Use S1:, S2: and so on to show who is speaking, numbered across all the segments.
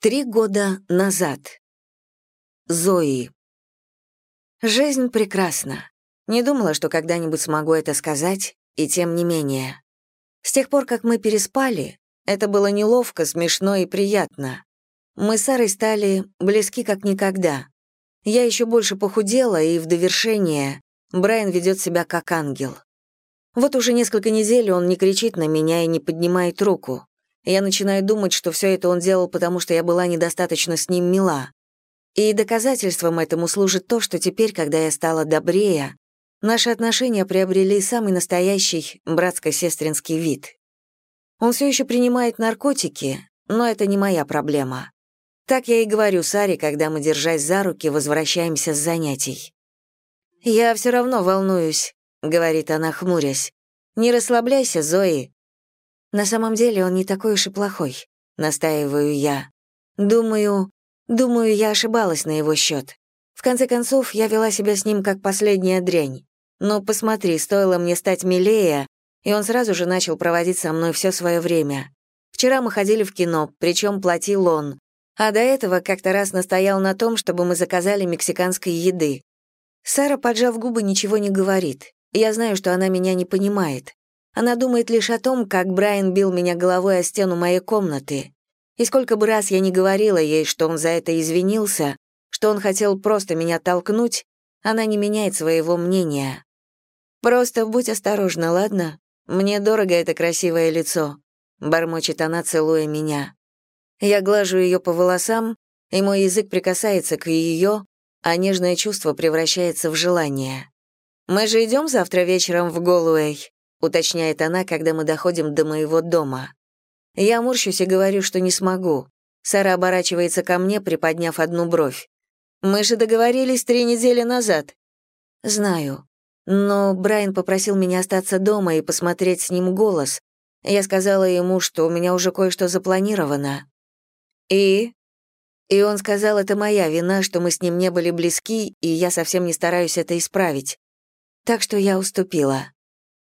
S1: Три года назад. Зои. Жизнь прекрасна. Не думала, что когда-нибудь смогу это сказать, и тем не менее. С тех пор, как мы переспали, это было неловко, смешно и приятно. Мы с Сарой стали близки как никогда. Я еще больше похудела, и в довершение Брайан ведет себя как ангел. Вот уже несколько недель он не кричит на меня и не поднимает руку. Я начинаю думать, что все это он делал, потому что я была недостаточно с ним мила. И доказательством этому служит то, что теперь, когда я стала добрее, наши отношения приобрели самый настоящий братско-сестринский вид. Он все еще принимает наркотики, но это не моя проблема. Так я и говорю Саре, когда мы, держась за руки, возвращаемся с занятий. «Я все равно волнуюсь», — говорит она, хмурясь. «Не расслабляйся, Зои. На самом деле он не такой уж и плохой, настаиваю я. Думаю, думаю, я ошибалась на его счет. В конце концов, я вела себя с ним как последняя дрянь. Но посмотри, стоило мне стать милее, и он сразу же начал проводить со мной все свое время. Вчера мы ходили в кино, причем платил он. А до этого как-то раз настоял на том, чтобы мы заказали мексиканской еды. Сара, поджав губы, ничего не говорит. Я знаю, что она меня не понимает. Она думает лишь о том, как Брайан бил меня головой о стену моей комнаты. И сколько бы раз я не говорила ей, что он за это извинился, что он хотел просто меня толкнуть, она не меняет своего мнения. «Просто будь осторожна, ладно? Мне дорого это красивое лицо», — бормочет она, целуя меня. Я глажу ее по волосам, и мой язык прикасается к ее, а нежное чувство превращается в желание. «Мы же идем завтра вечером в Голуэй?» Уточняет она, когда мы доходим до моего дома. Я морщусь и говорю, что не смогу. Сара оборачивается ко мне, приподняв одну бровь. «Мы же договорились три недели назад». «Знаю. Но Брайан попросил меня остаться дома и посмотреть с ним голос. Я сказала ему, что у меня уже кое-что запланировано». «И?» И он сказал, это моя вина, что мы с ним не были близки, и я совсем не стараюсь это исправить. Так что я уступила.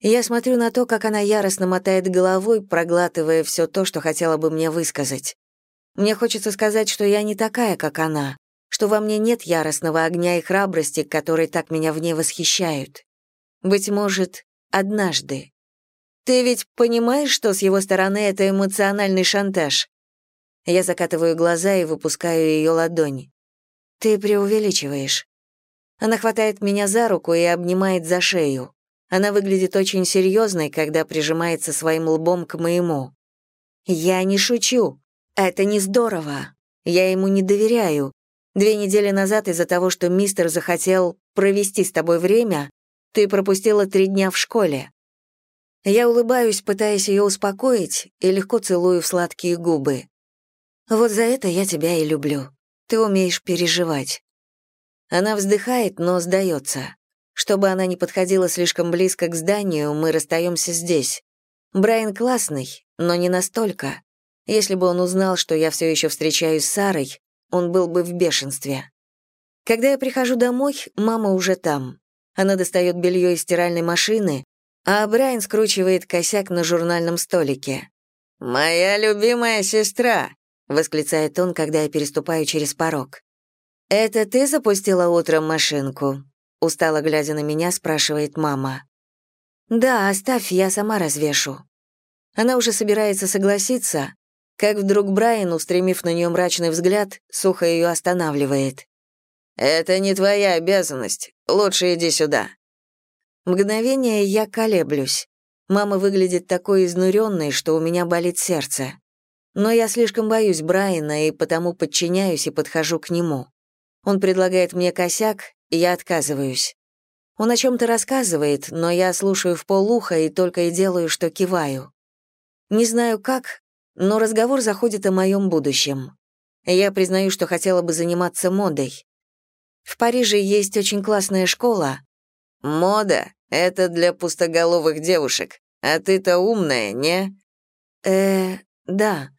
S1: Я смотрю на то, как она яростно мотает головой, проглатывая все то, что хотела бы мне высказать. Мне хочется сказать, что я не такая, как она, что во мне нет яростного огня и храбрости, которые так меня в ней восхищают. Быть может, однажды. Ты ведь понимаешь, что с его стороны это эмоциональный шантаж? Я закатываю глаза и выпускаю ее ладонь. Ты преувеличиваешь. Она хватает меня за руку и обнимает за шею. Она выглядит очень серьезной, когда прижимается своим лбом к моему. «Я не шучу. Это не здорово. Я ему не доверяю. Две недели назад из-за того, что мистер захотел провести с тобой время, ты пропустила три дня в школе. Я улыбаюсь, пытаясь ее успокоить, и легко целую в сладкие губы. Вот за это я тебя и люблю. Ты умеешь переживать. Она вздыхает, но сдается. Чтобы она не подходила слишком близко к зданию, мы расстаемся здесь. Брайан классный, но не настолько. Если бы он узнал, что я все еще встречаюсь с Сарой, он был бы в бешенстве. Когда я прихожу домой, мама уже там. Она достает белье из стиральной машины, а Брайан скручивает косяк на журнальном столике. «Моя любимая сестра!» — восклицает он, когда я переступаю через порог. «Это ты запустила утром машинку?» Устало глядя на меня, спрашивает мама. «Да, оставь, я сама развешу». Она уже собирается согласиться, как вдруг Брайан, устремив на нее мрачный взгляд, сухо ее останавливает. «Это не твоя обязанность. Лучше иди сюда». Мгновение я колеблюсь. Мама выглядит такой изнуренной, что у меня болит сердце. Но я слишком боюсь Брайана и потому подчиняюсь и подхожу к нему. Он предлагает мне косяк, я отказываюсь. Он о чем-то рассказывает, но я слушаю в полуха и только и делаю, что киваю. Не знаю как, но разговор заходит о моем будущем. Я признаю, что хотела бы заниматься модой. В Париже есть очень классная школа. Мода — это для пустоголовых девушек. А ты-то умная, не? Э, да.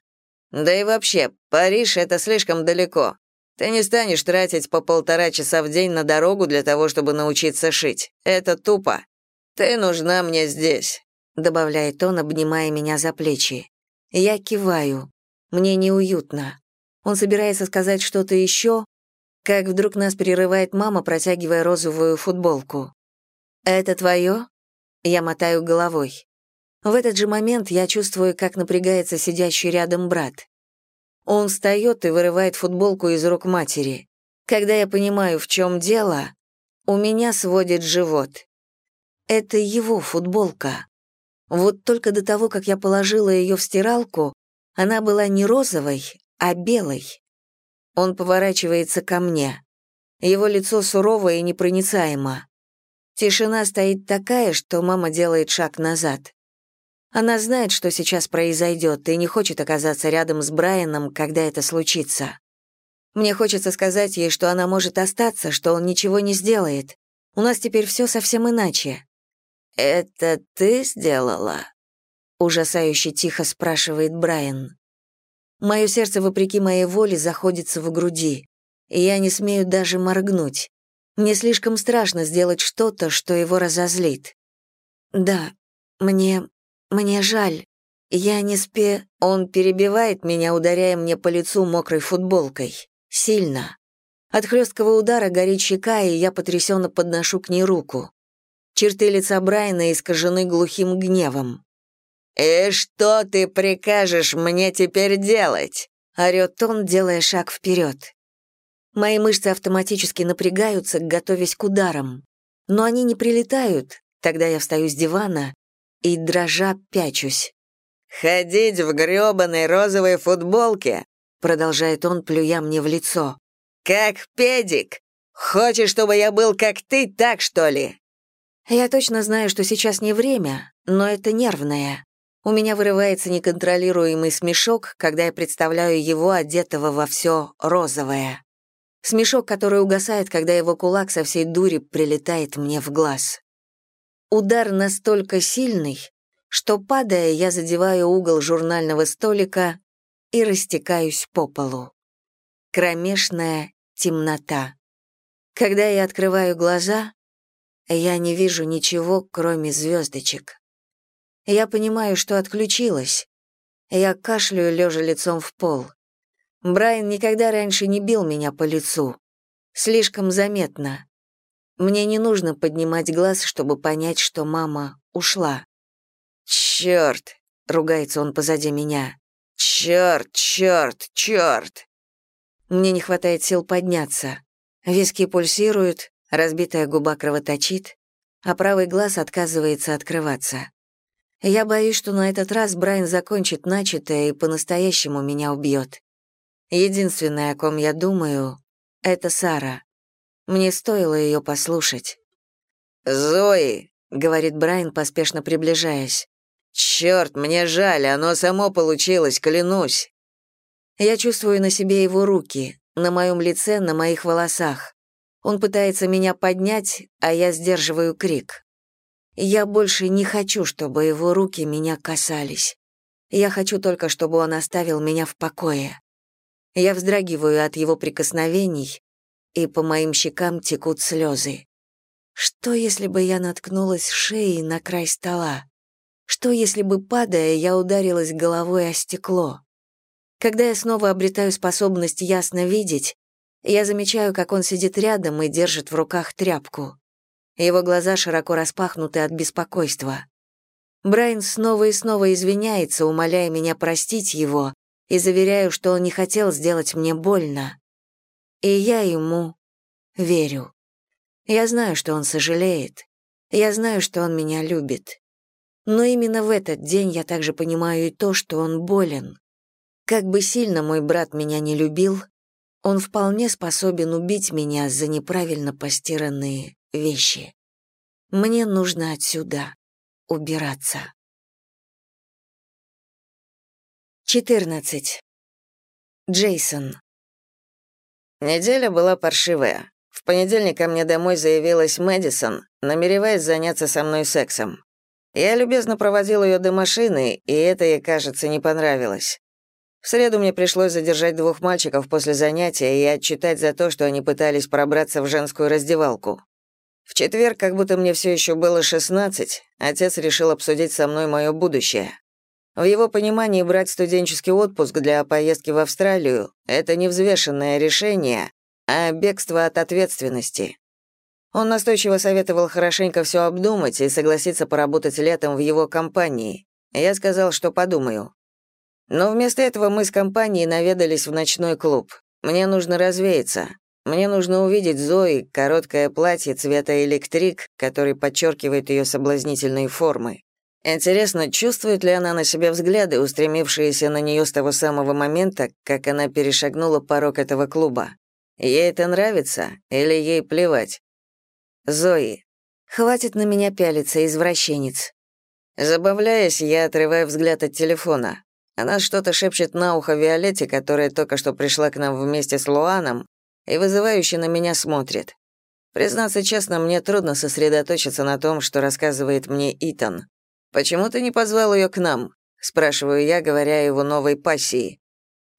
S1: Да и вообще, Париж — это слишком далеко. Ты не станешь тратить по полтора часа в день на дорогу для того, чтобы научиться шить. Это тупо. Ты нужна мне здесь», — добавляет он, обнимая меня за плечи. Я киваю. Мне неуютно. Он собирается сказать что-то еще, как вдруг нас перерывает мама, протягивая розовую футболку. «Это твое?» Я мотаю головой. В этот же момент я чувствую, как напрягается сидящий рядом брат. Он встает и вырывает футболку из рук матери. Когда я понимаю, в чем дело, у меня сводит живот. Это его футболка. Вот только до того, как я положила ее в стиралку, она была не розовой, а белой. Он поворачивается ко мне. Его лицо сурово и непроницаемо. Тишина стоит такая, что мама делает шаг назад. Она знает, что сейчас произойдет, и не хочет оказаться рядом с Брайаном, когда это случится. Мне хочется сказать ей, что она может остаться, что он ничего не сделает. У нас теперь все совсем иначе. «Это ты сделала?» — ужасающе тихо спрашивает Брайан. Мое сердце, вопреки моей воле, заходится в груди, и я не смею даже моргнуть. Мне слишком страшно сделать что-то, что его разозлит. «Да, мне... мне жаль. Я не спе...» Он перебивает меня, ударяя мне по лицу мокрой футболкой. Сильно. От хлесткого удара горит щека, и я потрясенно подношу к ней руку. Черты лица Брайана искажены глухим гневом. «И что ты прикажешь мне теперь делать?» — орёт он, делая шаг вперед. Мои мышцы автоматически напрягаются, готовясь к ударам. Но они не прилетают, тогда я встаю с дивана и, дрожа, пячусь.
S2: «Ходить в грёбаной розовой футболке!» — продолжает он, плюя мне в лицо. «Как педик! Хочешь, чтобы я был как ты, так что ли?»
S1: Я точно знаю, что сейчас не время, но это нервное. У меня вырывается неконтролируемый смешок, когда я представляю его одетого во все розовое. Смешок, который угасает, когда его кулак со всей дури прилетает мне в глаз. Удар настолько сильный, что, падая, я задеваю угол журнального столика и растекаюсь по полу. Кромешная темнота. Когда я открываю глаза, я не вижу ничего, кроме звездочек. Я понимаю, что отключилась. Я кашляю, лежа лицом в пол. Брайан никогда раньше не бил меня по лицу. Слишком заметно. Мне не нужно поднимать глаз, чтобы понять, что мама ушла.
S2: «Чёрт!» — ругается он позади меня. «Чёрт, чёрт, чёрт!»
S1: Мне не хватает сил подняться. Виски пульсируют, Разбитая губа кровоточит, а правый глаз отказывается открываться. Я боюсь, что на этот раз Брайан закончит начатое и по-настоящему меня убьет. Единственное, о ком я думаю, — это Сара. Мне стоило ее послушать.
S2: «Зои», —
S1: говорит Брайан, поспешно приближаясь.
S2: «Черт, мне жаль, оно само получилось, клянусь».
S1: Я чувствую на себе его руки, на моем лице, на моих волосах. Он пытается меня поднять, а я сдерживаю крик. Я больше не хочу, чтобы его руки меня касались. Я хочу только, чтобы он оставил меня в покое. Я вздрагиваю от его прикосновений, и по моим щекам текут слезы. Что, если бы я наткнулась шеей на край стола? Что, если бы, падая, я ударилась головой о стекло? Когда я снова обретаю способность ясно видеть, я замечаю, как он сидит рядом и держит в руках тряпку. Его глаза широко распахнуты от беспокойства. Брайан снова и снова извиняется, умоляя меня простить его, и заверяю, что он не хотел сделать мне больно. И я ему верю. Я знаю, что он сожалеет. Я знаю, что он меня любит. Но именно в этот день я также понимаю и то, что он болен. Как бы сильно мой брат меня не любил, он вполне способен убить меня за неправильно постиранные вещи. Мне нужно отсюда убираться. 14. Джейсон.
S2: Неделя была паршивая. В понедельник ко мне домой заявилась Мэдисон, намереваясь заняться со мной сексом. Я любезно проводил ее до машины, и это ей, кажется, не понравилось. В среду мне пришлось задержать двух мальчиков после занятия и отчитать за то, что они пытались пробраться в женскую раздевалку. В четверг, как будто мне все еще было 16, отец решил обсудить со мной мое будущее. В его понимании брать студенческий отпуск для поездки в Австралию — это не взвешенное решение, а бегство от ответственности. Он настойчиво советовал хорошенько все обдумать и согласиться поработать летом в его компании. Я сказал, что подумаю. Но вместо этого мы с компанией наведались в ночной клуб. Мне нужно развеяться. Мне нужно увидеть Зои, короткое платье цвета электрик, который подчеркивает ее соблазнительные формы. Интересно, чувствует ли она на себе взгляды, устремившиеся на нее с того самого момента, как она перешагнула порог этого клуба? Ей это нравится или ей плевать? Зои. Хватит на меня пялиться, извращенец. Забавляясь, я отрываю взгляд от телефона. Она что-то шепчет на ухо Виолетте, которая только что пришла к нам вместе с Луаном, и вызывающе на меня смотрит. Признаться честно, мне трудно сосредоточиться на том, что рассказывает мне Итан. «Почему ты не позвал ее к нам?» — спрашиваю я, говоря его новой пассии.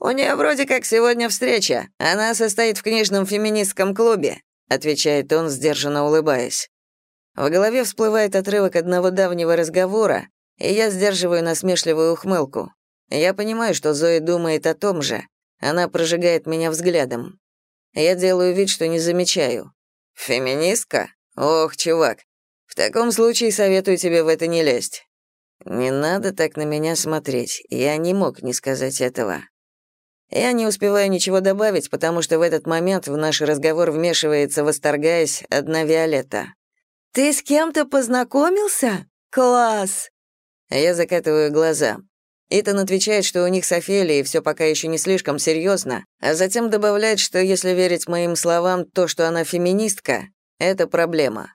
S2: «У нее вроде как сегодня встреча. Она состоит в книжном феминистском клубе», — отвечает он, сдержанно улыбаясь. В голове всплывает отрывок одного давнего разговора, и я сдерживаю насмешливую ухмылку. Я понимаю, что Зоя думает о том же. Она прожигает меня взглядом. Я делаю вид, что не замечаю. «Феминистка? Ох, чувак, в таком случае советую тебе в это не лезть. Не надо так на меня смотреть. Я не мог не сказать этого. Я не успеваю ничего добавить, потому что в этот момент в наш разговор вмешивается, восторгаясь, одна Виолетта. «Ты с кем-то познакомился? Класс!» Я закатываю глаза. Итан отвечает, что у них с Офелией все пока еще не слишком серьезно, а затем добавляет, что если верить моим словам, то, что она феминистка, это проблема.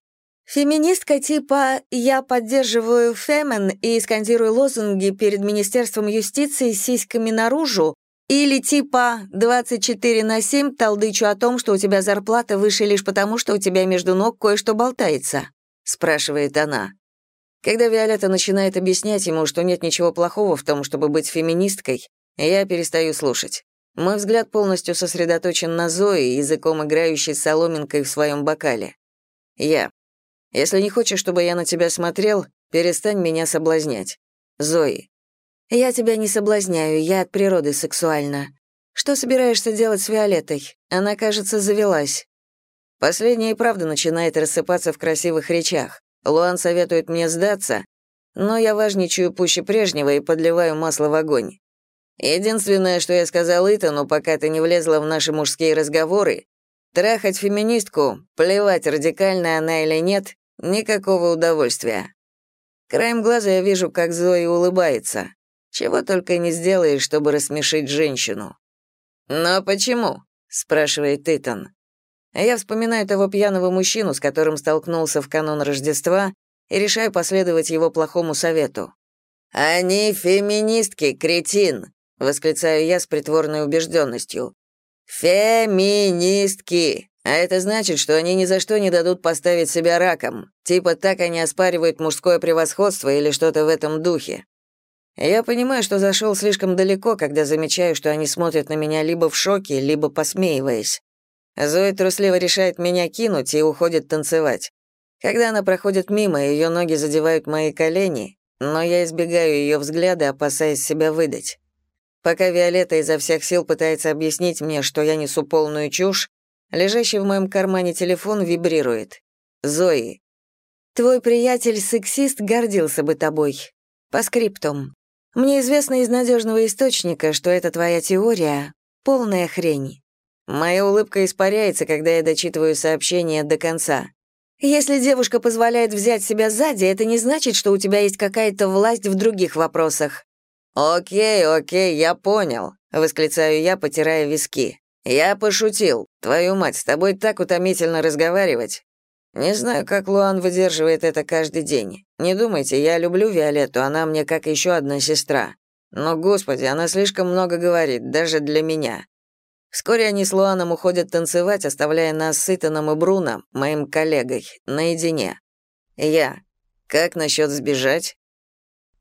S2: Феминистка типа «я поддерживаю фемен» и скандирую лозунги перед Министерством юстиции сиськами наружу, или типа «24 на 7» толдычу о том, что у тебя зарплата выше лишь потому, что у тебя между ног кое-что болтается, спрашивает она. Когда Виолетта начинает объяснять ему, что нет ничего плохого в том, чтобы быть феминисткой, я перестаю слушать. Мой взгляд полностью сосредоточен на Зое, языком играющей соломинкой в своем бокале. Я. Если не хочешь, чтобы я на тебя смотрел, перестань меня соблазнять. Зои. Я тебя не соблазняю, я от природы сексуальна. Что собираешься делать с Виолеттой? Она, кажется, завелась. Последняя и правда начинает рассыпаться в красивых речах. Луан советует мне сдаться, но я важничаю пуще прежнего и подливаю масло в огонь. Единственное, что я сказал Итану, пока ты не влезла в наши мужские разговоры, трахать феминистку, плевать, радикальная она или нет, Никакого удовольствия. Краем глаза я вижу, как Зои улыбается. Чего только не сделаешь, чтобы рассмешить женщину. «Но почему?» — спрашивает Итан. Я вспоминаю того пьяного мужчину, с которым столкнулся в канун Рождества, и решаю последовать его плохому совету. «Они феминистки, кретин!» — восклицаю я с притворной убежденностью. «Феминистки! А это значит, что они ни за что не дадут поставить себя раком. Типа так они оспаривают мужское превосходство или что-то в этом духе. Я понимаю, что зашел слишком далеко, когда замечаю, что они смотрят на меня либо в шоке, либо посмеиваясь. Зоя трусливо решает меня кинуть и уходит танцевать. Когда она проходит мимо, ее ноги задевают мои колени, но я избегаю ее взгляда, опасаясь себя выдать. Пока Виолетта изо всех сил пытается объяснить мне, что я несу полную чушь, Лежащий в моем кармане телефон вибрирует. Зои. Твой приятель-сексист гордился бы тобой. По скриптум. Мне известно из надежного источника, что эта твоя теория — полная хрень. Моя улыбка испаряется, когда я дочитываю сообщение до конца. Если девушка позволяет взять себя сзади, это не значит, что у тебя есть какая-то власть в других вопросах. «Окей, окей, я понял», — восклицаю я, потирая виски. «Я пошутил. Твою мать, с тобой так утомительно разговаривать. Не знаю, как Луан выдерживает это каждый день. Не думайте, я люблю Виолетту, она мне как еще одна сестра. Но, господи, она слишком много говорит, даже для меня. Вскоре они с Луаном уходят танцевать, оставляя нас с Итаном и Бруно, моим коллегой, наедине. Я. Как насчет сбежать?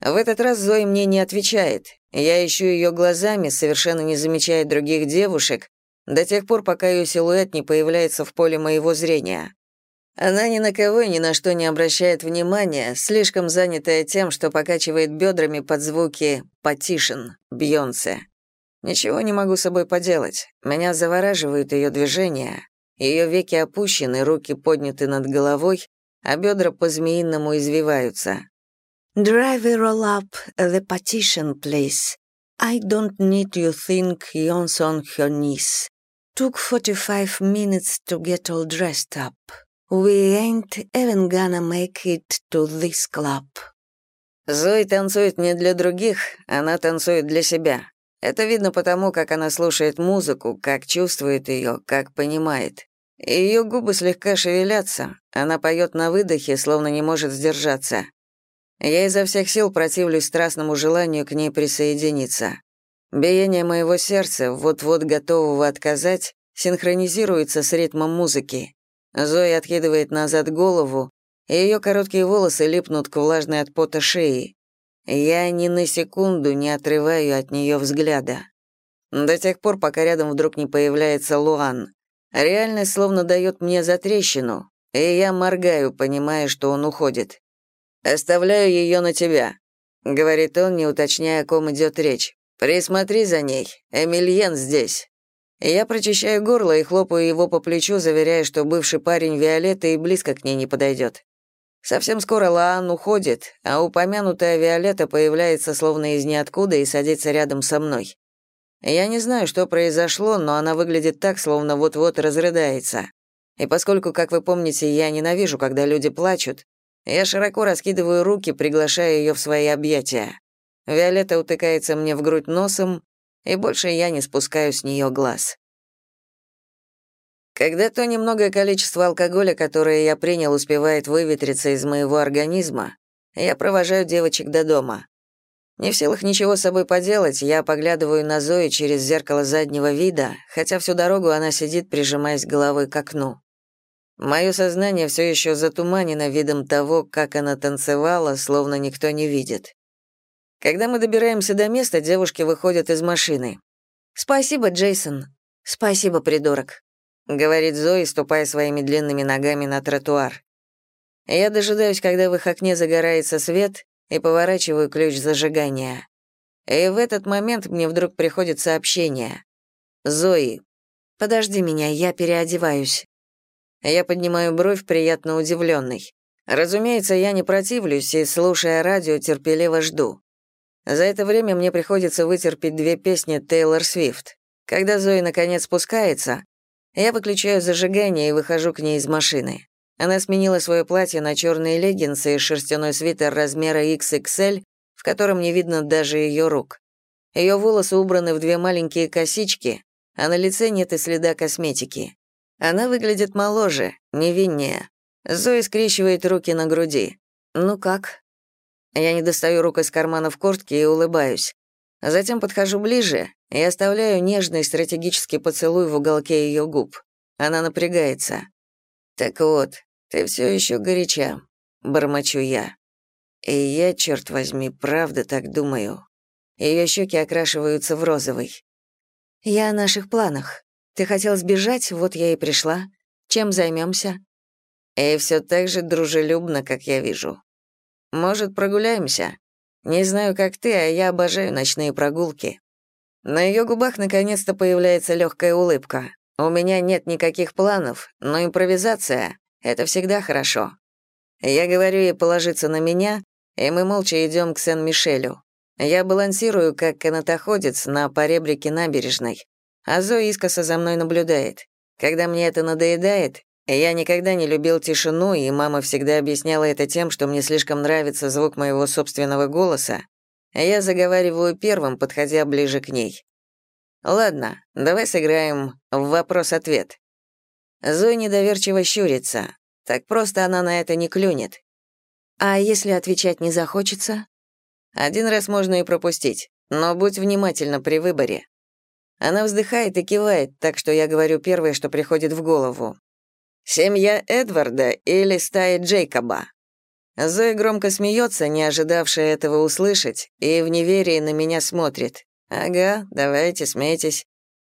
S2: В этот раз Зои мне не отвечает. Я ищу ее глазами, совершенно не замечая других девушек, до тех пор, пока ее силуэт не появляется в поле моего зрения. Она ни на кого и ни на что не обращает внимания, слишком занятая тем, что покачивает бедрами под звуки «Потишин», «Бьонсе». Ничего не могу с собой поделать. Меня завораживают ее движения. Ее веки опущены, руки подняты над головой, а бедра по-змеиному извиваются.
S1: Driver roll up the partition, please. I don't need you think yawns on her knees. Took 45 minutes to get all dressed up. We ain't even gonna make it to this club.
S2: Зои танцует не для других, она танцует для себя. Это видно потому, как она слушает музыку, как чувствует ее, как понимает. Ее губы слегка шевелятся, она поет на выдохе, словно не может сдержаться. Я изо всех сил противлюсь страстному желанию к ней присоединиться. Биение моего сердца, вот-вот готового отказать, синхронизируется с ритмом музыки. Зоя откидывает назад голову, и ее короткие волосы липнут к влажной от пота шеи. Я ни на секунду не отрываю от нее взгляда. До тех пор, пока рядом вдруг не появляется Луан. Реальность словно дает мне затрещину, и я моргаю, понимая, что он уходит. «Оставляю ее на тебя», — говорит он, не уточняя, о ком идет речь. «Присмотри за ней. Эмильен здесь». Я прочищаю горло и хлопаю его по плечу, заверяя, что бывший парень Виолетты и близко к ней не подойдет. Совсем скоро Лаан уходит, а упомянутая Виолетта появляется словно из ниоткуда и садится рядом со мной. Я не знаю, что произошло, но она выглядит так, словно вот-вот разрыдается. И поскольку, как вы помните, я ненавижу, когда люди плачут, я широко раскидываю руки, приглашая ее в свои объятия. Виолетта утыкается мне в грудь носом, и больше я не спускаю с нее глаз. Когда то немногое количество алкоголя, которое я принял, успевает выветриться из моего организма, я провожаю девочек до дома. Не в силах ничего с собой поделать, я поглядываю на Зою через зеркало заднего вида, хотя всю дорогу она сидит, прижимаясь головой к окну. Мое сознание все еще затуманено видом того, как она танцевала, словно никто не видит. Когда мы добираемся до места, девушки выходят из машины. «Спасибо, Джейсон. Спасибо, придурок», — говорит Зои, ступая своими длинными ногами на тротуар. Я дожидаюсь, когда в их окне загорается свет, и поворачиваю ключ зажигания. И в этот момент мне вдруг приходит сообщение. «Зои, подожди меня, я переодеваюсь». Я поднимаю бровь, приятно удивленный. Разумеется, я не противлюсь и, слушая радио, терпеливо жду. За это время мне приходится вытерпеть две песни Тейлор Свифт. Когда Зои наконец спускается, я выключаю зажигание и выхожу к ней из машины. Она сменила свое платье на черные леггинсы и шерстяной свитер размера XXL, в котором не видно даже ее рук. Ее волосы убраны в две маленькие косички, а на лице нет и следа косметики. Она выглядит моложе, невиннее. Зои скрещивает руки на груди. «Ну как?» Я не достаю рук из карманов куртки и улыбаюсь. Затем подхожу ближе и оставляю нежный стратегический поцелуй в уголке ее губ. Она напрягается. «Так вот, ты все еще горяча», — бормочу я. И я, черт возьми, правда так думаю. Ее щеки окрашиваются в розовый. «Я о наших планах. Ты хотел сбежать, вот я и пришла. Чем займемся? И все так же дружелюбно, как я вижу. Может, прогуляемся? Не знаю, как ты, а я обожаю ночные прогулки. На ее губах наконец-то появляется легкая улыбка. У меня нет никаких планов, но импровизация — это всегда хорошо. Я говорю ей положиться на меня, и мы молча идем к Сен-Мишелю. Я балансирую, как канатоходец на поребрике набережной, а Зоя искоса за мной наблюдает. Когда мне это надоедает, я никогда не любил тишину, и мама всегда объясняла это тем, что мне слишком нравится звук моего собственного голоса. Я заговариваю первым, подходя ближе к ней. Ладно, давай сыграем в вопрос-ответ. Зоя недоверчиво щурится. Так просто она на это не клюнет. А если отвечать не захочется? Один раз можно и пропустить, но будь внимательна при выборе. Она вздыхает и кивает, так что я говорю первое, что приходит в голову. Семья Эдварда или стая Джейкоба?» Зоя громко смеется, не ожидавшая этого услышать, и в неверии на меня смотрит. «Ага, давайте, смейтесь».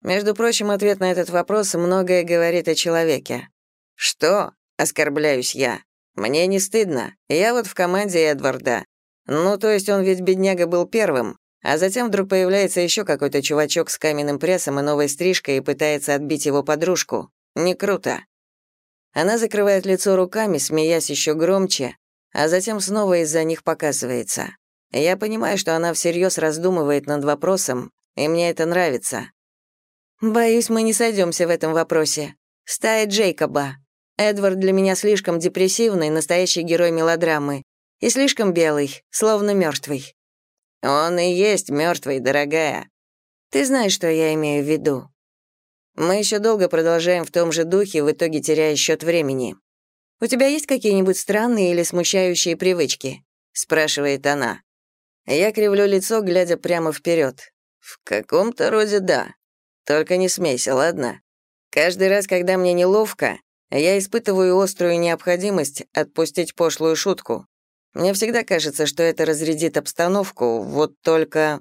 S2: Между прочим, ответ на этот вопрос многое говорит о человеке. «Что?» — оскорбляюсь я. «Мне не стыдно. Я вот в команде Эдварда. Ну, то есть он ведь бедняга был первым, а затем вдруг появляется еще какой-то чувачок с каменным прессом и новой стрижкой и пытается отбить его подружку. Не круто». Она закрывает лицо руками, смеясь еще громче, а затем снова из-за них показывается. Я понимаю, что она всерьез раздумывает над вопросом, и мне это нравится. Боюсь, мы не сойдемся в этом вопросе. Стая Джейкоба. Эдвард для меня слишком депрессивный, настоящий герой мелодрамы, и слишком белый, словно мертвый. Он и есть мертвый, дорогая. Ты знаешь, что я имею в виду. Мы еще долго продолжаем в том же духе, в итоге теряя счет времени. «У тебя есть какие-нибудь странные или смущающие привычки?» — спрашивает она. Я кривлю лицо, глядя прямо вперед. В каком-то роде да. Только не смейся, ладно? Каждый раз, когда мне неловко, я испытываю острую необходимость отпустить пошлую шутку. Мне всегда кажется, что это разрядит обстановку, вот только...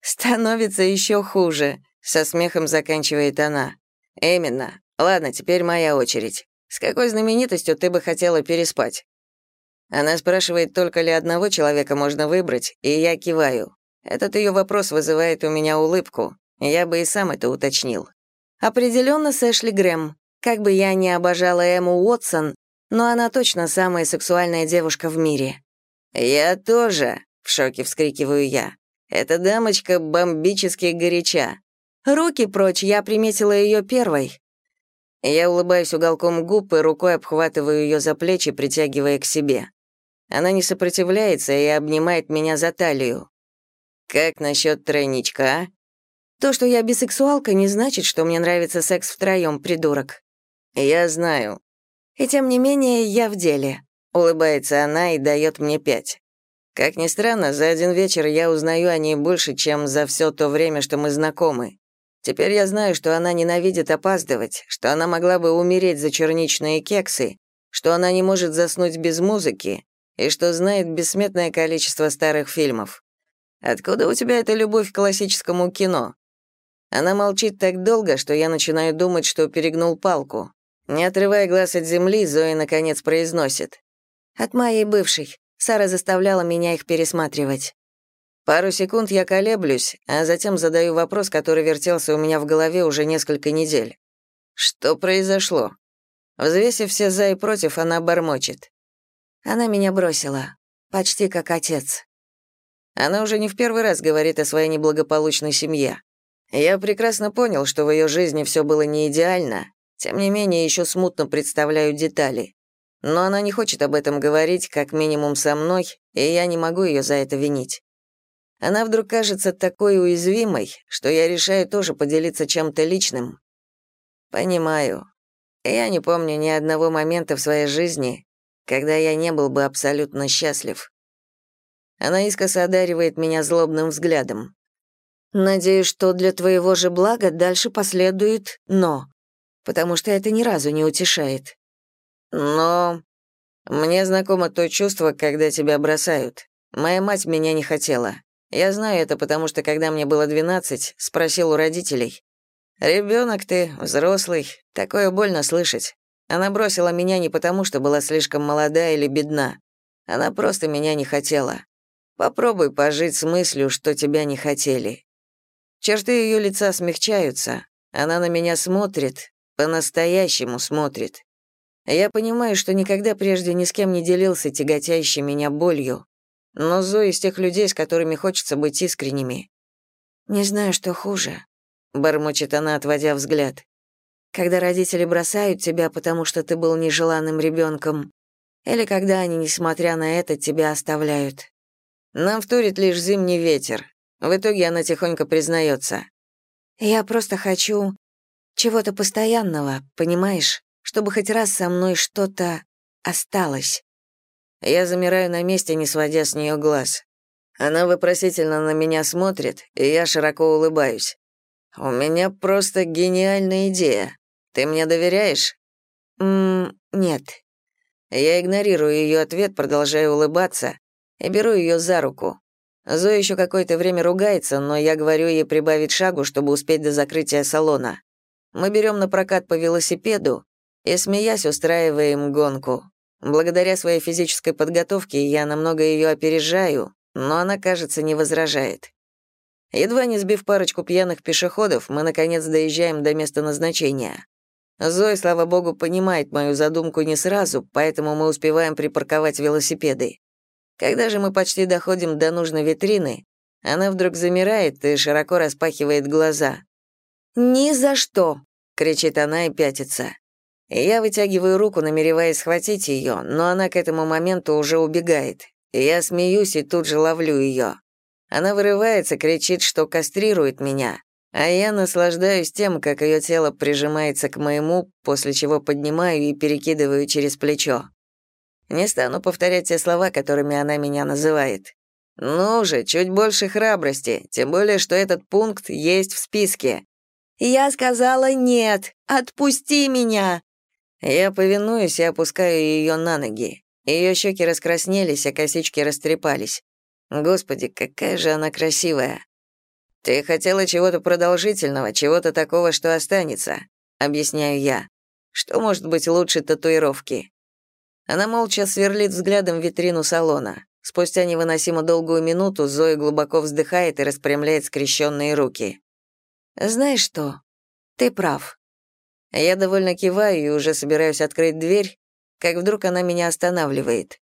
S2: Становится еще хуже, со смехом заканчивает она. Именно. Ладно, теперь моя очередь. С какой знаменитостью ты бы хотела переспать? Она спрашивает, только ли одного человека можно выбрать, и я киваю. Этот ее вопрос вызывает у меня улыбку. Я бы и сам это уточнил. Определенно с Эшли Грэм. Как бы я ни обожала Эму Уотсон, но она точно самая сексуальная девушка в мире. «Я тоже», — в шоке вскрикиваю я. «Эта дамочка бомбически горяча». «Руки прочь, я приметила ее первой». Я улыбаюсь уголком губ и рукой обхватываю ее за плечи, притягивая к себе. Она не сопротивляется и обнимает меня за талию. «Как насчет тройничка, а?» «То, что я бисексуалка, не значит, что мне нравится секс втроем, придурок». «Я знаю». «И тем не менее, я в деле», — улыбается она и дает мне пять. Как ни странно, за один вечер я узнаю о ней больше, чем за все то время, что мы знакомы. Теперь я знаю, что она ненавидит опаздывать, что она могла бы умереть за черничные кексы, что она не может заснуть без музыки, и что знает бессметное количество старых фильмов. Откуда у тебя эта любовь к классическому кино? Она молчит так долго, что я начинаю думать, что перегнул палку. Не отрывая глаз от земли, Зоя наконец произносит. «От моей бывшей. Сара заставляла меня их пересматривать». Пару секунд я колеблюсь, а затем задаю вопрос, который вертелся у меня в голове уже несколько недель. Что произошло? Взвесив все за и против, она бормочет. Она меня бросила. Почти как отец. Она уже не в первый раз говорит о своей неблагополучной семье. Я прекрасно понял, что в ее жизни все было не идеально, тем не менее еще смутно представляю детали. Но она не хочет об этом говорить, как минимум со мной, и я не могу ее за это винить. Она вдруг кажется такой уязвимой, что я решаю тоже поделиться чем-то личным. Понимаю. Я не помню ни одного момента в своей жизни, когда я не был бы абсолютно счастлив. Она искоса одаривает меня злобным взглядом. Надеюсь, что для твоего же блага дальше последует «но», потому что это ни разу не утешает. Но мне знакомо то чувство, когда тебя бросают. Моя мать меня не хотела. Я знаю это, потому что, когда мне было 12, спросил у родителей. «Ребенок ты, взрослый, такое больно слышать. Она бросила меня не потому, что была слишком молода или бедна. Она просто меня не хотела. Попробуй пожить с мыслью, что тебя не хотели. Черты ее лица смягчаются. Она на меня смотрит, по-настоящему смотрит. Я понимаю, что никогда прежде ни с кем не делился тяготящей меня болью. Но Зоя из тех людей, с которыми хочется быть искренними. «Не знаю, что хуже», — бормочет она, отводя взгляд когда родители бросают тебя, потому что ты был нежеланным ребенком, или когда они, несмотря на это, тебя оставляют. Нам вторит лишь зимний ветер. В итоге она тихонько признается. Я просто хочу чего-то постоянного, понимаешь, чтобы хоть раз со мной что-то осталось. Я замираю на месте, не сводя с нее глаз. Она вопросительно на меня смотрит, и я широко улыбаюсь. У меня просто гениальная идея. Ты мне доверяешь? Мм, нет. Я игнорирую ее ответ, продолжаю улыбаться и беру ее за руку. Зоя еще какое-то время ругается, но я говорю ей прибавить шагу, чтобы успеть до закрытия салона. Мы берем на прокат по велосипеду, и, смеясь, устраиваем гонку. Благодаря своей физической подготовке я намного ее опережаю, но она, кажется, не возражает. Едва не сбив парочку пьяных пешеходов, мы, наконец, доезжаем до места назначения. Зоя, слава богу, понимает мою задумку не сразу, поэтому мы успеваем припарковать велосипеды. Когда же мы почти доходим до нужной витрины, она вдруг замирает и широко распахивает глаза. «Ни за что!» — кричит она и пятится. Я вытягиваю руку, намереваясь схватить ее, но она к этому моменту уже убегает. Я смеюсь и тут же ловлю ее. Она вырывается, кричит, что кастрирует меня, а я наслаждаюсь тем, как ее тело прижимается к моему, после чего поднимаю и перекидываю через плечо. Не стану повторять те слова, которыми она меня называет. Ну же, чуть больше храбрости, тем более, что этот пункт есть в списке. Я сказала нет, отпусти меня. Я повинуюсь и опускаю ее на ноги. Ее щеки раскраснелись, а косички растрепались. Господи, какая же она красивая. Ты хотела чего-то продолжительного, чего-то такого, что останется, объясняю я. Что может быть лучше татуировки? Она молча сверлит взглядом витрину салона. Спустя невыносимо долгую минуту Зоя глубоко вздыхает и распрямляет скрещенные руки. «Знаешь что? Ты прав». Я довольно киваю и уже собираюсь открыть дверь, как вдруг она меня останавливает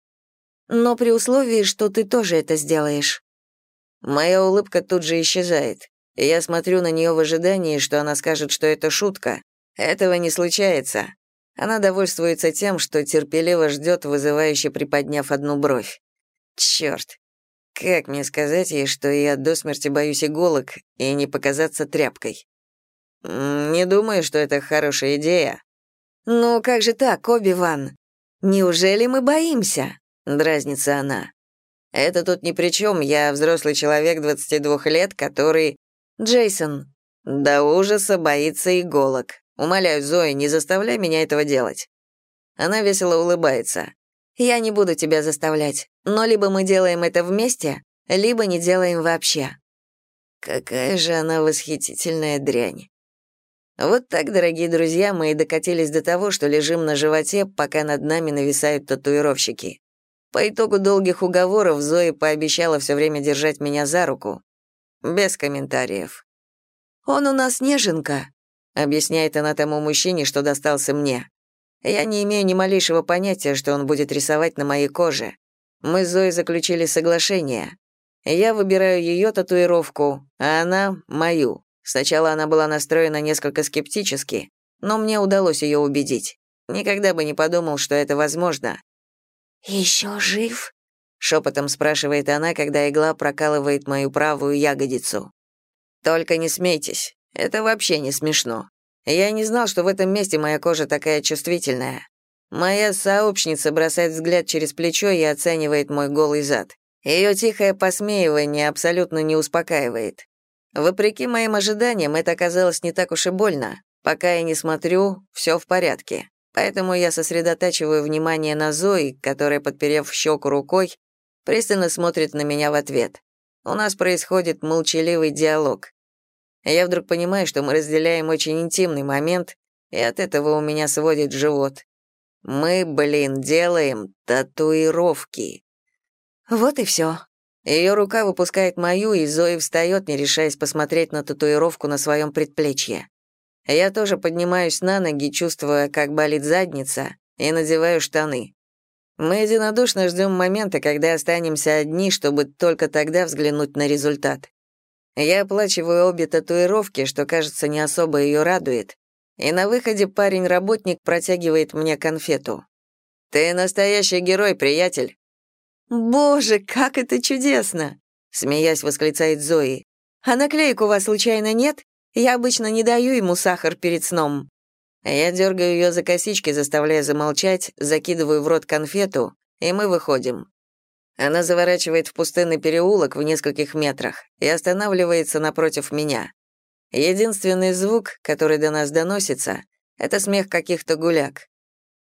S2: но при условии, что ты тоже это сделаешь». Моя улыбка тут же исчезает. Я смотрю на нее в ожидании, что она скажет, что это шутка. Этого не случается. Она довольствуется тем, что терпеливо ждет, вызывающе приподняв одну бровь. Черт, как мне сказать ей, что я до смерти боюсь иголок и не показаться тряпкой? Не думаю, что это хорошая идея. Ну как же так, Оби-Ван? Неужели мы боимся? Дразнится она. Это тут ни при чем, я взрослый человек 22 лет, который... Джейсон. До ужаса боится иголок. Умоляю, Зои, не заставляй меня этого делать. Она весело улыбается. Я не буду тебя заставлять, но либо мы делаем это вместе, либо не делаем вообще. Какая же она восхитительная дрянь. Вот так, дорогие друзья, мы и докатились до того, что лежим на животе, пока над нами нависают татуировщики. По итогу долгих уговоров Зои пообещала все время держать меня за руку. Без комментариев. «Он у нас неженка», — объясняет она тому мужчине, что достался мне. Я не имею ни малейшего понятия, что он будет рисовать на моей коже. Мы с Зоей заключили соглашение. Я выбираю ее татуировку, а она — мою. Сначала она была настроена несколько скептически, но мне удалось ее убедить. Никогда бы не подумал, что это возможно. «Еще жив?» — шепотом спрашивает она, когда игла прокалывает мою правую ягодицу. «Только не смейтесь, это вообще не смешно. Я не знал, что в этом месте моя кожа такая чувствительная. Моя сообщница бросает взгляд через плечо и оценивает мой голый зад. Ее тихое посмеивание абсолютно не успокаивает. Вопреки моим ожиданиям, это оказалось не так уж и больно. Пока я не смотрю, все в порядке. Поэтому я сосредотачиваю внимание на Зои, которая, подперев щеку рукой, пристально смотрит на меня в ответ. У нас происходит молчаливый диалог. Я вдруг понимаю, что мы разделяем очень интимный момент, и от этого у меня сводит живот. Мы, блин, делаем татуировки. Вот и все. Ее рука выпускает мою, и Зои встает, не решаясь посмотреть на татуировку на своем предплечье. Я тоже поднимаюсь на ноги, чувствуя, как болит задница, и надеваю штаны. Мы единодушно ждем момента, когда останемся одни, чтобы только тогда взглянуть на результат. Я оплачиваю обе татуировки, что, кажется, не особо ее радует, и на выходе парень-работник протягивает мне конфету. «Ты настоящий герой, приятель!» «Боже, как это чудесно!» — смеясь восклицает Зои. «А наклеек у вас случайно нет? Я обычно не даю ему сахар перед сном. Я дергаю ее за косички, заставляя замолчать, закидываю в рот конфету, и мы выходим. Она заворачивает в пустынный переулок в нескольких метрах и останавливается напротив меня. Единственный звук, который до нас доносится, это смех каких-то гуляк.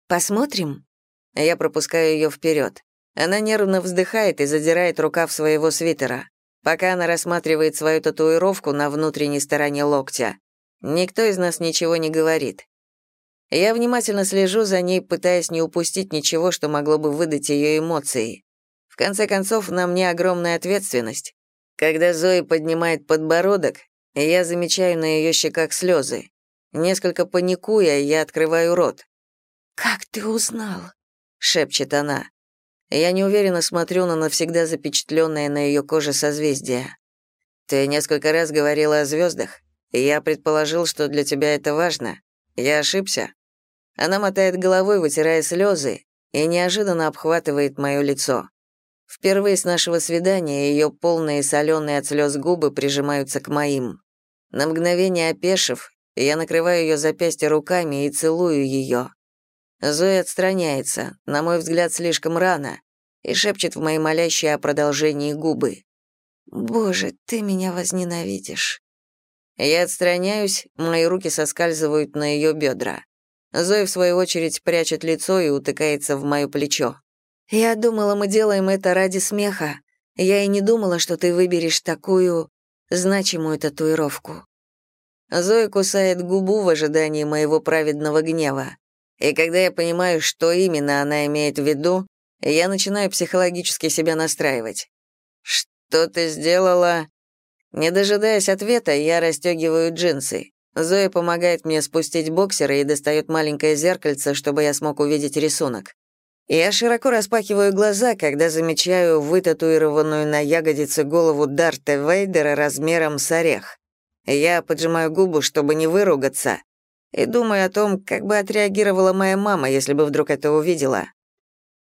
S2: «Посмотрим?» Я пропускаю ее вперед. Она нервно вздыхает и задирает рукав своего свитера пока она рассматривает свою татуировку на внутренней стороне локтя. Никто из нас ничего не говорит. Я внимательно слежу за ней, пытаясь не упустить ничего, что могло бы выдать ее эмоции. В конце концов, на мне огромная ответственность. Когда Зои поднимает подбородок, я замечаю на ее щеках слезы. Несколько паникуя, я открываю рот.
S1: «Как ты узнал?»
S2: — шепчет она. Я неуверенно смотрю на навсегда запечатленное на ее коже созвездие. «Ты несколько раз говорила о звездах, я предположил, что для тебя это важно. Я ошибся?» Она мотает головой, вытирая слезы, и неожиданно обхватывает мое лицо. Впервые с нашего свидания ее полные соленые от слез губы прижимаются к моим. На мгновение опешив, я накрываю ее запястье руками и целую ее. Зоя отстраняется, на мой взгляд, слишком рано, и шепчет в мои молящие о продолжении губы.
S1: «Боже, ты меня возненавидишь».
S2: Я отстраняюсь, мои руки соскальзывают на ее бедра. Зоя, в свою очередь, прячет лицо и утыкается в мое плечо.
S1: «Я думала, мы делаем это ради смеха. Я и не думала, что ты выберешь такую значимую татуировку».
S2: Зоя кусает губу в ожидании моего праведного гнева. И когда я понимаю, что именно она имеет в виду, я начинаю психологически себя настраивать. «Что ты сделала?» Не дожидаясь ответа, я расстегиваю джинсы. Зоя помогает мне спустить боксеры и достает маленькое зеркальце, чтобы я смог увидеть рисунок. Я широко распахиваю глаза, когда замечаю вытатуированную на ягодице голову Дарта Вейдера размером с орех. Я поджимаю губы, чтобы не выругаться, и думаю о том, как бы отреагировала моя мама, если бы вдруг это увидела.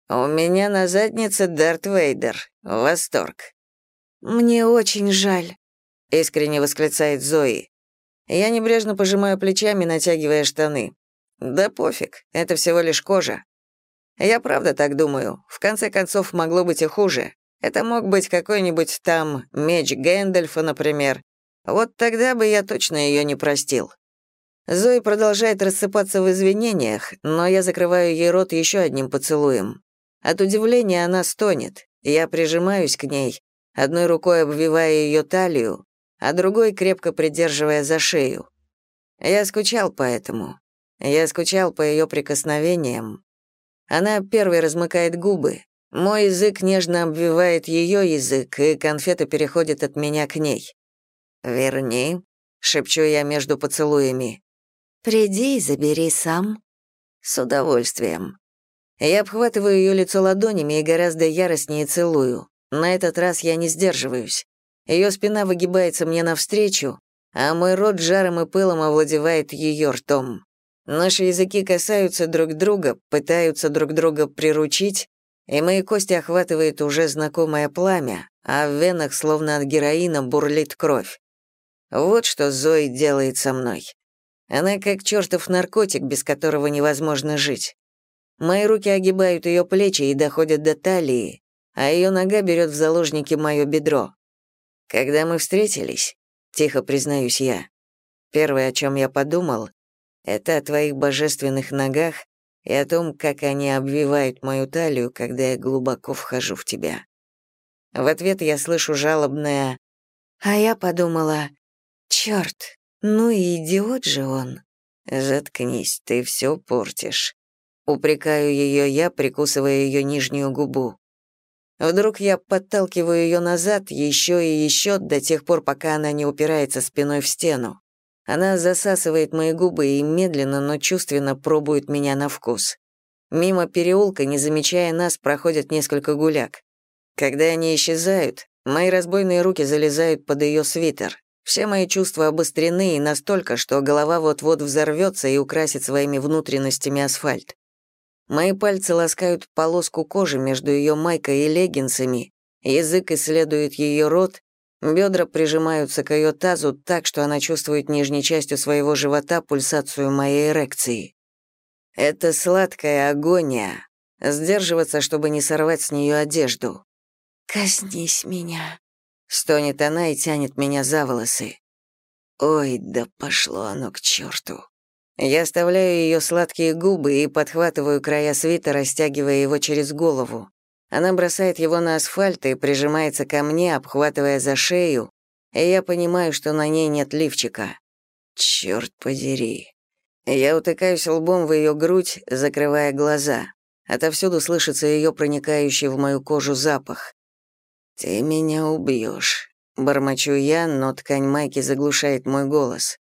S2: У меня на заднице Дарт Вейдер. Восторг.
S1: «Мне очень жаль», —
S2: искренне восклицает Зои. Я небрежно пожимаю плечами, натягивая штаны. Да пофиг, это всего лишь кожа. Я правда так думаю. В конце концов, могло быть и хуже. Это мог быть какой-нибудь там меч Гэндальфа, например. Вот тогда бы я точно ее не простил. Зои продолжает рассыпаться в извинениях, но я закрываю ей рот еще одним поцелуем. От удивления она стонет. Я прижимаюсь к ней, одной рукой обвивая ее талию, а другой крепко придерживая за шею. Я скучал по этому. Я скучал по ее прикосновениям. Она первой размыкает губы. Мой язык нежно обвивает ее язык, и конфета переходит от меня к ней. «Верни», — шепчу я между поцелуями.
S1: «Приди и забери сам».
S2: «С удовольствием». Я обхватываю ее лицо ладонями и гораздо яростнее целую. На этот раз я не сдерживаюсь. Ее спина выгибается мне навстречу, а мой рот жаром и пылом овладевает ее ртом. Наши языки касаются друг друга, пытаются друг друга приручить, и мои кости охватывает уже знакомое пламя, а в венах, словно от героина, бурлит кровь. Вот что Зои делает со мной. Она как чертов наркотик, без которого невозможно жить. Мои руки огибают ее плечи и доходят до талии, а ее нога берет в заложники мое бедро. Когда мы встретились, тихо признаюсь я, первое, о чем я подумал, это о твоих божественных ногах и о том, как они обвивают мою талию, когда я глубоко вхожу в тебя. В ответ я слышу жалобное
S1: «А я подумала, черт, ну и идиот же он».
S2: «Заткнись, ты все портишь». Упрекаю ее я, прикусывая ее нижнюю губу. Вдруг я подталкиваю ее назад еще и еще до тех пор, пока она не упирается спиной в стену. Она засасывает мои губы и медленно, но чувственно пробует меня на вкус. Мимо переулка, не замечая нас, проходят несколько гуляк. Когда они исчезают, мои разбойные руки залезают под ее свитер. Все мои чувства обострены и настолько, что голова вот-вот взорвется и украсит своими внутренностями асфальт. Мои пальцы ласкают полоску кожи между ее майкой и леггинсами, язык исследует ее рот, бедра прижимаются к ее тазу так, что она чувствует нижней частью своего живота пульсацию моей эрекции. Это сладкая агония. Сдерживаться, чтобы не сорвать с нее одежду.
S1: «Коснись меня», —
S2: стонет она и тянет меня за волосы. Ой, да пошло оно к черту. Я оставляю ее сладкие губы и подхватываю края свитера, стягивая его через голову. Она бросает его на асфальт и прижимается ко мне, обхватывая за шею, и я понимаю, что на ней нет лифчика. Черт подери. Я утыкаюсь лбом в ее грудь, закрывая глаза. Отовсюду слышится ее проникающий в мою кожу запах. «Ты меня убьешь», — бормочу я, но ткань майки заглушает мой голос.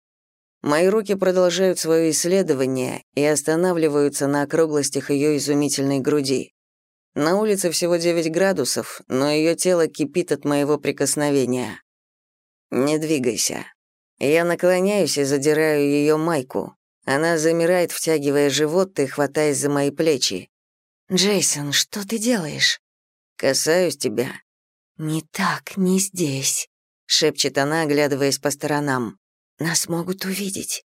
S2: Мои руки продолжают свое исследование и останавливаются на округлостях ее изумительной груди. На улице всего 9 градусов, но ее тело кипит от моего прикосновения. «Не двигайся». Я наклоняюсь и задираю ее майку. Она замирает, втягивая живот и хватаясь за мои плечи.
S1: «Джейсон, что ты делаешь?»
S2: «Касаюсь тебя».
S1: «Не так, не здесь», — шепчет она, оглядываясь по сторонам. «Нас могут увидеть».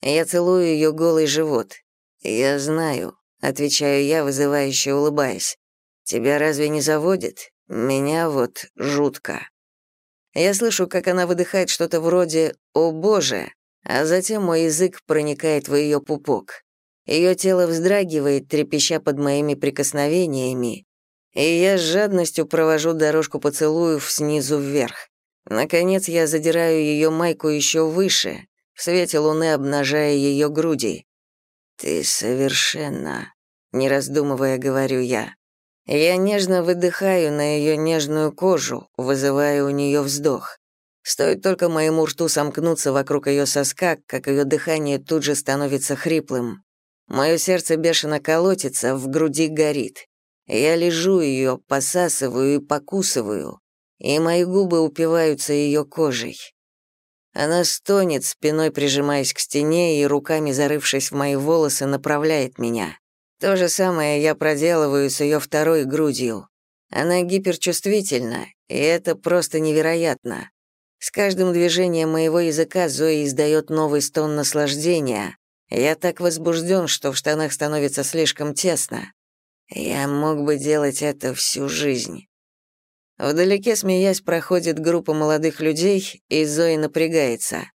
S2: Я целую ее голый живот. «Я знаю», — отвечаю я, вызывающе улыбаясь. «Тебя разве не заводит? Меня вот жутко». Я слышу, как она выдыхает что-то вроде «О боже», а затем мой язык проникает в ее пупок. Ее тело вздрагивает, трепеща под моими прикосновениями, и я с жадностью провожу дорожку поцелуев снизу вверх. Наконец я задираю ее майку еще выше, в свете луны обнажая ее груди. «Ты совершенно...» — не раздумывая, говорю я. Я нежно выдыхаю на ее нежную кожу, вызывая у нее вздох. Стоит только моему рту сомкнуться вокруг ее соска, как ее дыхание тут же становится хриплым. Мое сердце бешено колотится, в груди горит. Я лежу ее, посасываю и покусываю, и мои губы упиваются ее кожей. Она стонет, спиной прижимаясь к стене и руками зарывшись в мои волосы, направляет меня. То же самое я проделываю с ее второй грудью. Она гиперчувствительна, и это просто невероятно. С каждым движением моего языка Зои издает новый стон наслаждения. Я так возбужден, что в штанах становится слишком тесно. Я мог бы делать это всю жизнь. Вдалеке, смеясь, проходит группа молодых людей, и Зои напрягается.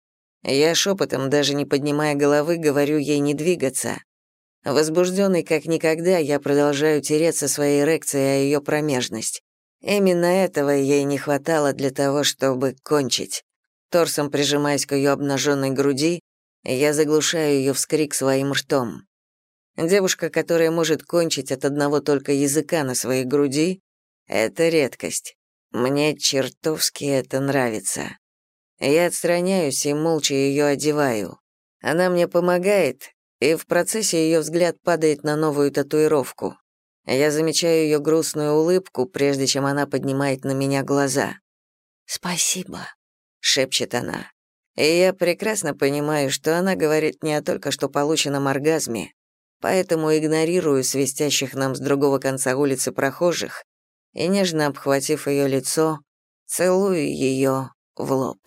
S2: Я шепотом, даже не поднимая головы, говорю ей не двигаться. Возбужденный как никогда, я продолжаю тереться своей эрекцией о ее промежность. Именно этого ей не хватало для того, чтобы кончить. Торсом прижимаясь к ее обнаженной груди, я заглушаю ее вскрик своим ртом. Девушка, которая может кончить от одного только языка на своей груди, — это редкость. Мне чертовски это нравится. Я отстраняюсь и молча ее одеваю. Она мне помогает, и в процессе ее взгляд падает на новую татуировку. Я замечаю ее грустную улыбку, прежде чем она поднимает на меня глаза.
S1: «Спасибо», — шепчет она.
S2: И я прекрасно понимаю, что она говорит не о только что полученном оргазме, поэтому игнорирую свистящих нам с другого конца улицы прохожих и, нежно обхватив ее лицо, целую ее в лоб.